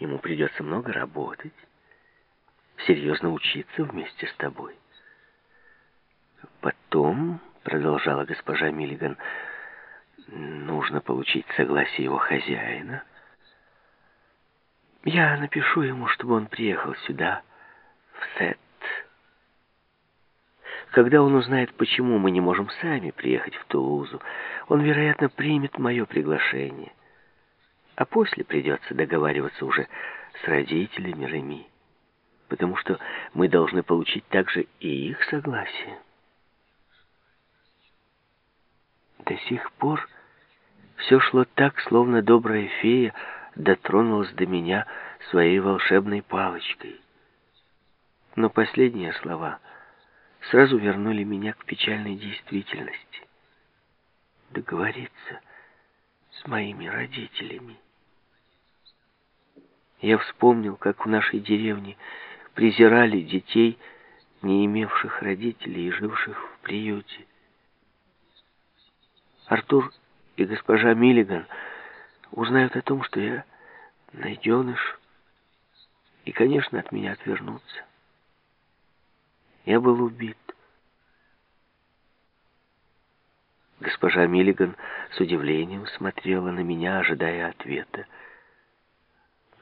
Ему придется много работать, серьезно учиться вместе с тобой. Потом, продолжала госпожа Миллиган, нужно получить согласие его хозяина. Я напишу ему, чтобы он приехал сюда, в Сет. Когда он узнает, почему мы не можем сами приехать в Тулузу, он, вероятно, примет мое приглашение. А после придется договариваться уже с родителями Реми, потому что мы должны получить также и их согласие. До сих пор все шло так, словно добрая фея дотронулась до меня своей волшебной палочкой. Но последние слова сразу вернули меня к печальной действительности. Договориться с моими родителями. Я вспомнил, как в нашей деревне презирали детей, не имевших родителей и живших в приюте. Артур и госпожа Миллиган узнают о том, что я найденыш, и, конечно, от меня отвернутся. Я был убит. Госпожа Миллиган с удивлением смотрела на меня, ожидая ответа.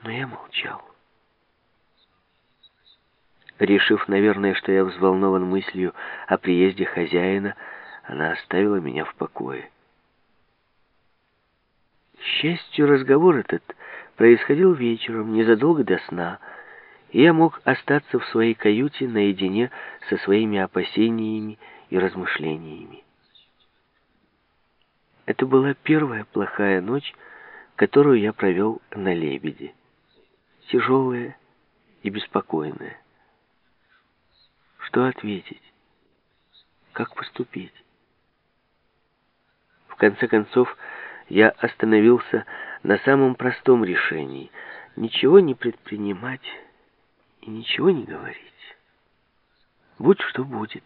Но я молчал. Решив, наверное, что я взволнован мыслью о приезде хозяина, она оставила меня в покое. К счастью, разговор этот происходил вечером, незадолго до сна, и я мог остаться в своей каюте наедине со своими опасениями и размышлениями. Это была первая плохая ночь, которую я провел на «Лебеде». Тяжелая и беспокойная. Что ответить? Как поступить? В конце концов, я остановился на самом простом решении. Ничего не предпринимать и ничего не говорить. Будь что будет.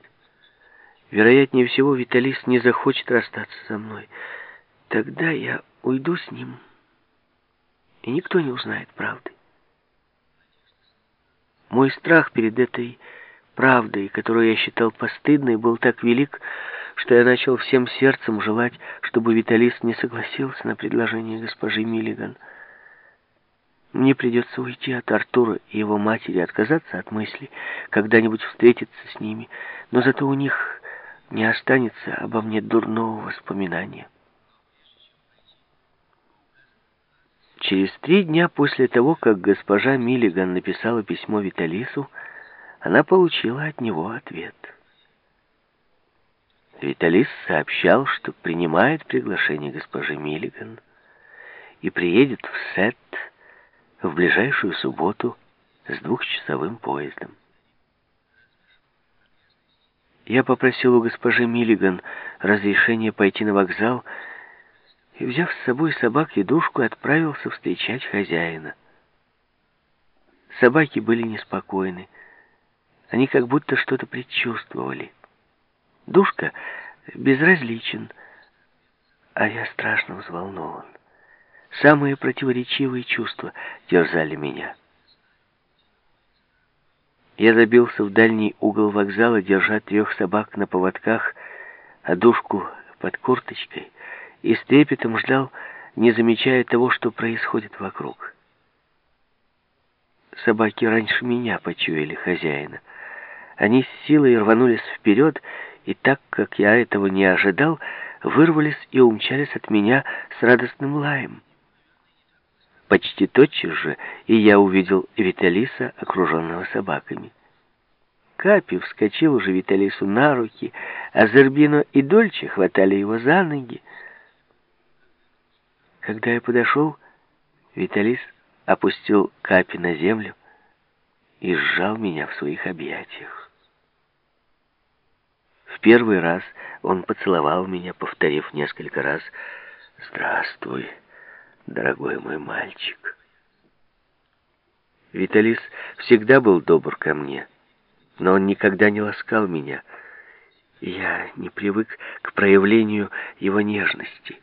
Вероятнее всего, Виталис не захочет расстаться со мной. Тогда я уйду с ним, и никто не узнает правды. Мой страх перед этой правдой, которую я считал постыдной, был так велик, что я начал всем сердцем желать, чтобы Виталис не согласился на предложение госпожи Миллиган. Мне придется уйти от Артура и его матери, отказаться от мысли, когда-нибудь встретиться с ними, но зато у них не останется обо мне дурного воспоминания. Через три дня после того, как госпожа Миллиган написала письмо Виталису, она получила от него ответ. Виталис сообщал, что принимает приглашение госпожи Миллиган и приедет в Сет в ближайшую субботу с двухчасовым поездом. Я попросил у госпожи Миллиган разрешения пойти на вокзал и, взяв с собой собак и душку, отправился встречать хозяина. Собаки были неспокойны. Они как будто что-то предчувствовали. Душка безразличен, а я страшно взволнован. Самые противоречивые чувства терзали меня. Я забился в дальний угол вокзала, держа трех собак на поводках, а душку под курточкой, и с трепетом ждал, не замечая того, что происходит вокруг. Собаки раньше меня почуяли хозяина. Они с силой рванулись вперед, и так как я этого не ожидал, вырвались и умчались от меня с радостным лаем. Почти тотчас же и я увидел Виталиса, окруженного собаками. Капи вскочил уже Виталису на руки, а Зербино и Дольче хватали его за ноги. Когда я подошел, Виталис опустил Капи на землю и сжал меня в своих объятиях. В первый раз он поцеловал меня, повторив несколько раз «Здравствуй, дорогой мой мальчик». Виталис всегда был добр ко мне, но он никогда не ласкал меня. Я не привык к проявлению его нежности.